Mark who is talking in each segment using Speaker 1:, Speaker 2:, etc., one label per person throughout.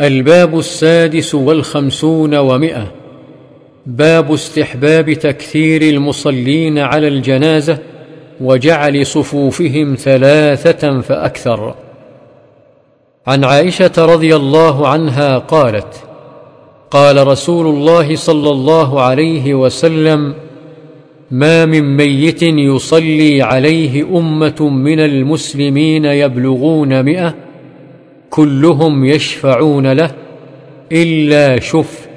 Speaker 1: الباب السادس والخمسون ومئة. باب استحباب تكثير المصلين على الجنازة وجعل صفوفهم ثلاثة فأكثر. عن عائشة رضي الله عنها قالت قال رسول الله صلى الله عليه وسلم ما من ميت يصلي عليه أمة من المسلمين يبلغون مئة كلهم يشفعون له إلا شف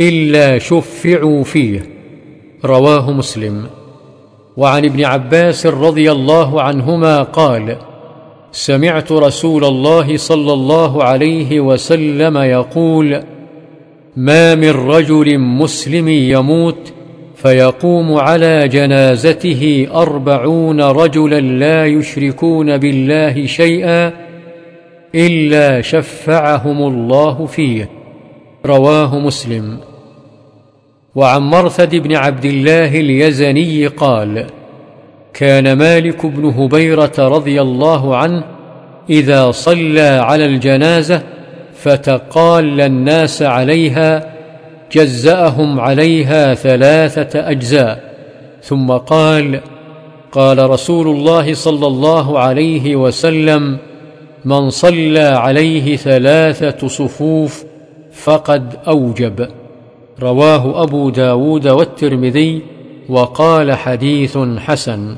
Speaker 1: إلا شفعوا فيه. رواه مسلم. وعن ابن عباس رضي الله عنهما قال سمعت رسول الله صلى الله عليه وسلم يقول ما من رجل مسلم يموت فيقوم على جنازته أربعون رجلا لا يشركون بالله شيئا إلا شفعهم الله فيه. رواه مسلم. وعن مرثد بن عبد الله اليزني قال كان مالك بن هبيرة رضي الله عنه إذا صلى على الجنازة فتقال الناس عليها جزأهم عليها ثلاثة أجزاء. ثم قال قال رسول الله صلى الله عليه وسلم من صلى عليه ثلاثة صفوف فقد أوجب. رواه أبو داود والترمذي وقال حديث حسن.